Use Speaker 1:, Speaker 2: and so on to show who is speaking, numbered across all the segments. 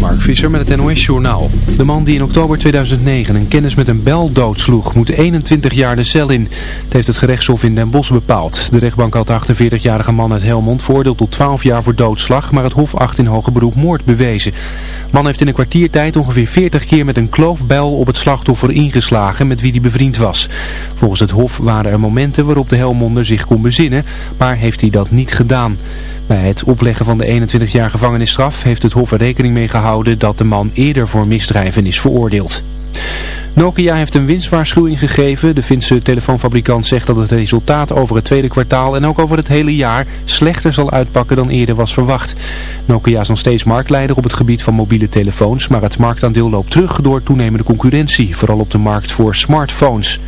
Speaker 1: Mark Visser met het NOS-journaal. De man die in oktober 2009 een kennis met een bel doodsloeg moet 21 jaar de cel in. Het heeft het gerechtshof in Den Bosch bepaald. De rechtbank had de 48-jarige man uit Helmond veroordeeld tot 12 jaar voor doodslag, maar het hof acht in hoger beroep moord bewezen. Man heeft in een kwartiertijd ongeveer 40 keer met een kloofbijl op het slachtoffer ingeslagen met wie hij bevriend was. Volgens het hof waren er momenten waarop de Helmonder zich kon bezinnen, maar heeft hij dat niet gedaan. Bij het opleggen van de 21 jaar gevangenisstraf heeft het Hof er rekening mee gehouden dat de man eerder voor misdrijven is veroordeeld. Nokia heeft een winstwaarschuwing gegeven. De Finse telefoonfabrikant zegt dat het resultaat over het tweede kwartaal en ook over het hele jaar slechter zal uitpakken dan eerder was verwacht. Nokia is nog steeds marktleider op het gebied van mobiele telefoons, maar het marktaandeel loopt terug door toenemende concurrentie, vooral op de markt voor smartphones.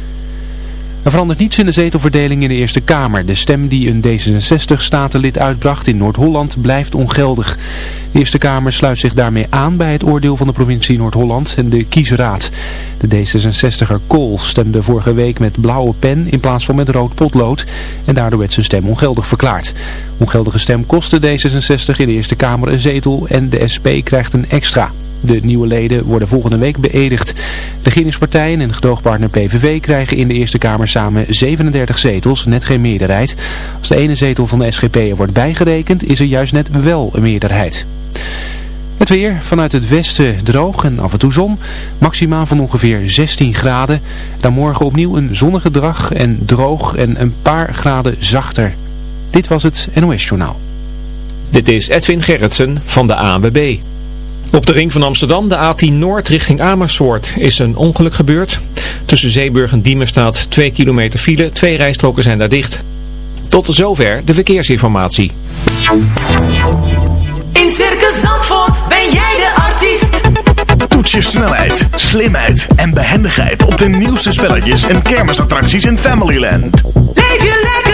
Speaker 1: Er verandert niets in de zetelverdeling in de Eerste Kamer. De stem die een D66-statenlid uitbracht in Noord-Holland blijft ongeldig. De Eerste Kamer sluit zich daarmee aan bij het oordeel van de provincie Noord-Holland en de kiesraad. De D66er Kool stemde vorige week met blauwe pen in plaats van met rood potlood. En daardoor werd zijn stem ongeldig verklaard. Ongeldige stem kostte D66 in de Eerste Kamer een zetel en de SP krijgt een extra. De nieuwe leden worden volgende week beëdigd. De regeringspartijen en gedoogpartner PVV krijgen in de Eerste Kamer samen 37 zetels, net geen meerderheid. Als de ene zetel van de SGP er wordt bijgerekend, is er juist net wel een meerderheid. Het weer, vanuit het westen droog en af en toe zon. Maximaal van ongeveer 16 graden. Dan morgen opnieuw een zonnige dag en droog en een paar graden zachter. Dit was het NOS Journaal.
Speaker 2: Dit is Edwin Gerritsen van de ANWB. Op de ring van Amsterdam, de A10 Noord richting Amersfoort, is een ongeluk gebeurd. Tussen Zeeburg en Diemen staat 2 kilometer file, twee rijstroken zijn daar dicht. Tot zover de verkeersinformatie.
Speaker 3: In Circus Zandvoort ben jij de artiest.
Speaker 4: Toets je snelheid, slimheid en behendigheid op de nieuwste spelletjes en kermisattracties in Familyland.
Speaker 3: Leef je lekker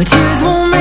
Speaker 5: But tears won't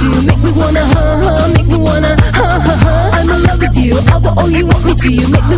Speaker 5: You. Make me wanna, huh, huh, make me wanna, huh, huh, huh.
Speaker 6: I'm in love with you, I will
Speaker 7: you want
Speaker 6: me to.
Speaker 3: You make me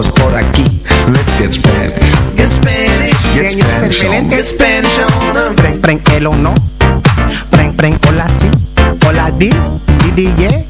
Speaker 3: locos por
Speaker 7: aquí. Let's get Spanish. Get Spanish. Get Spanish. Get Spanish on.
Speaker 8: Pren, pren, el o no. Pren, pren, hola si, Hola di, di, di, yeah.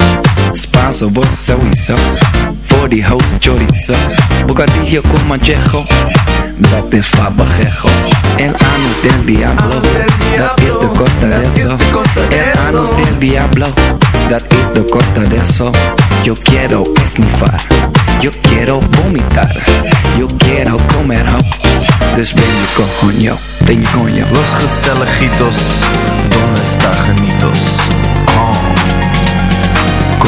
Speaker 9: Spanso, vos. Voor die host chorizo. Bocadillo con manchejo. Dat is fabajejo. El anus del diablo. Dat is de costa de eso. El anus del diablo. Dat is de costa de eso. Yo quiero esnifar. Yo quiero vomitar. Yo quiero comer ho. Dus ben je coño. Ben je coño.
Speaker 10: Los Gestelejitos. Donde está Janitos?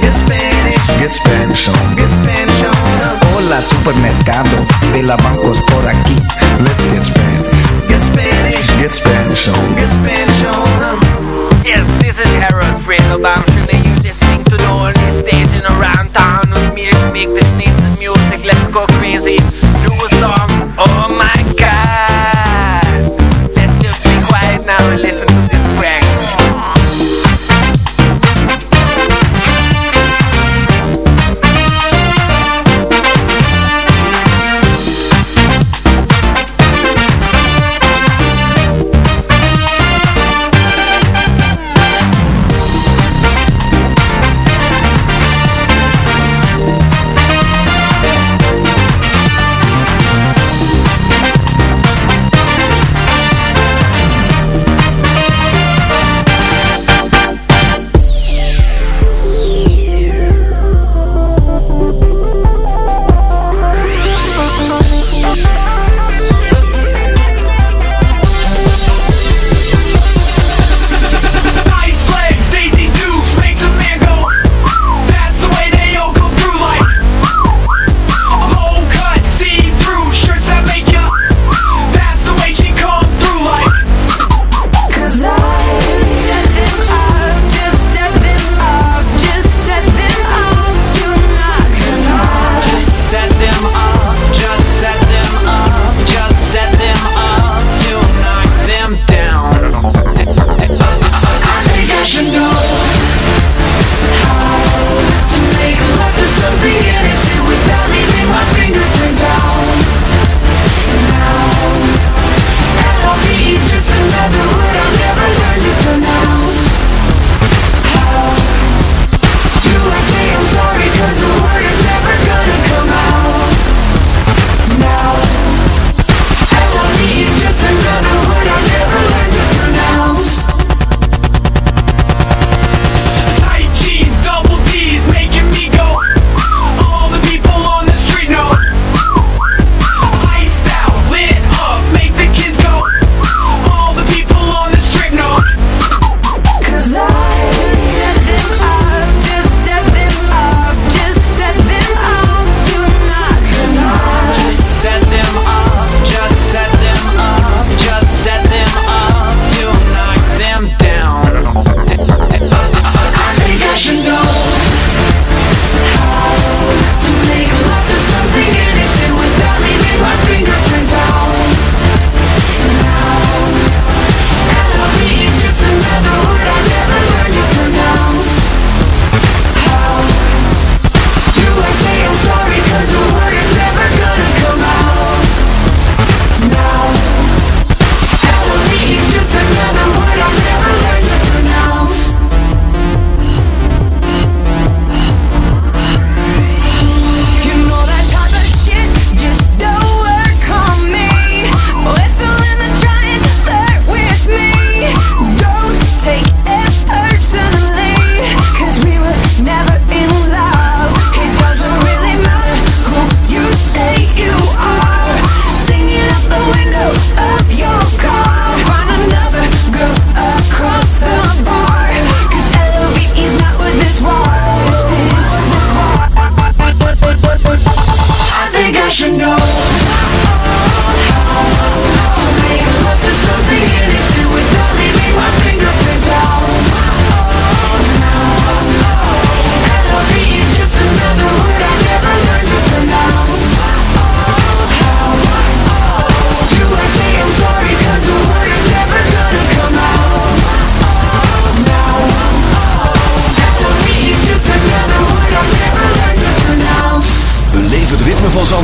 Speaker 9: Get Spanish.
Speaker 10: Get Spanish on.
Speaker 9: Get Spanish on. Hola supermercado, de la bancos por aquí.
Speaker 10: Let's get Spanish.
Speaker 9: Get Spanish.
Speaker 10: Get Spanish on.
Speaker 9: Get Spanish on.
Speaker 11: Yes, this is Harold Friedelbaum. Should they you listening to the only station around town with me make this nice music? Let's go crazy. Do a song. Oh my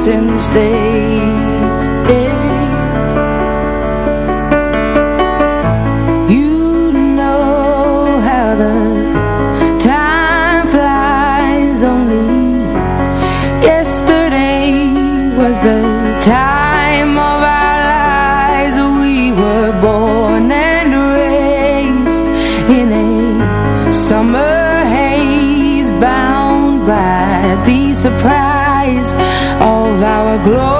Speaker 5: Since Day glory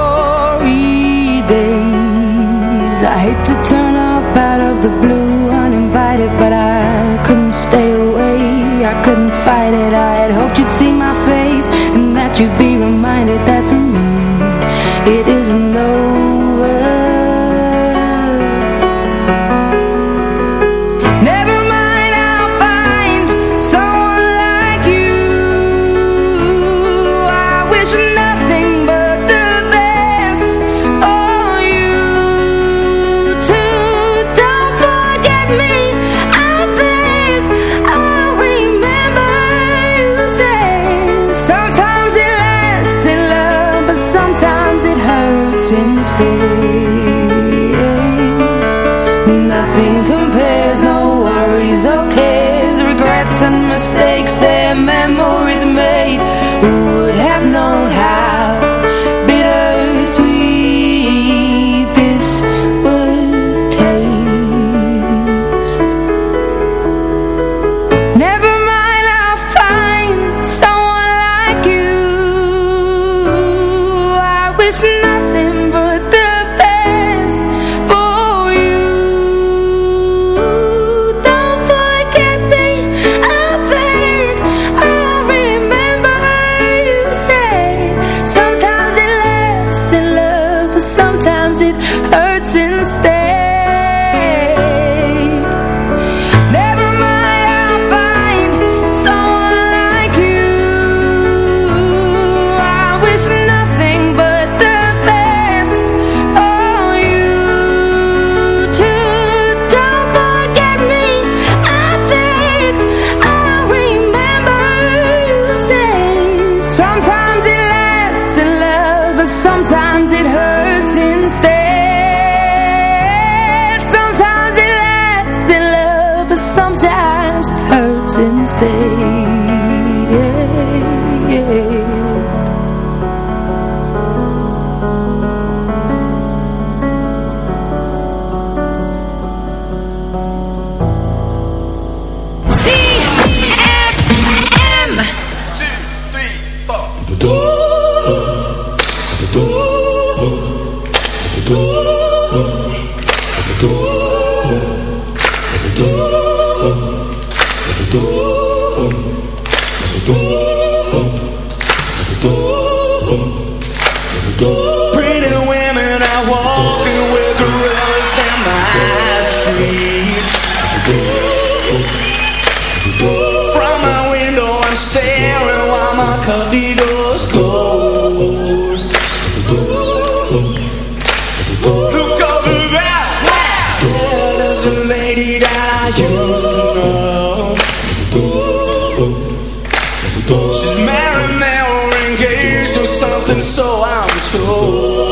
Speaker 12: something, so I'm told.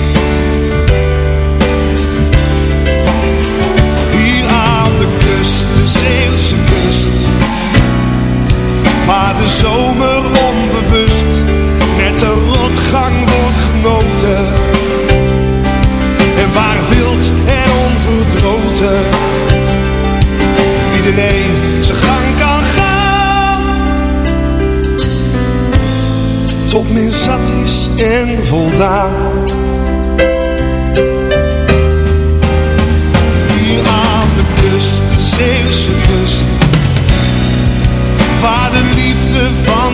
Speaker 5: De zomer onbewust met de rotgang wordt genoten. En waar wild en onverdroten iedereen zijn gang kan gaan. Tot men zat is en voldaan. Hier aan de kust, de kust. Liefde van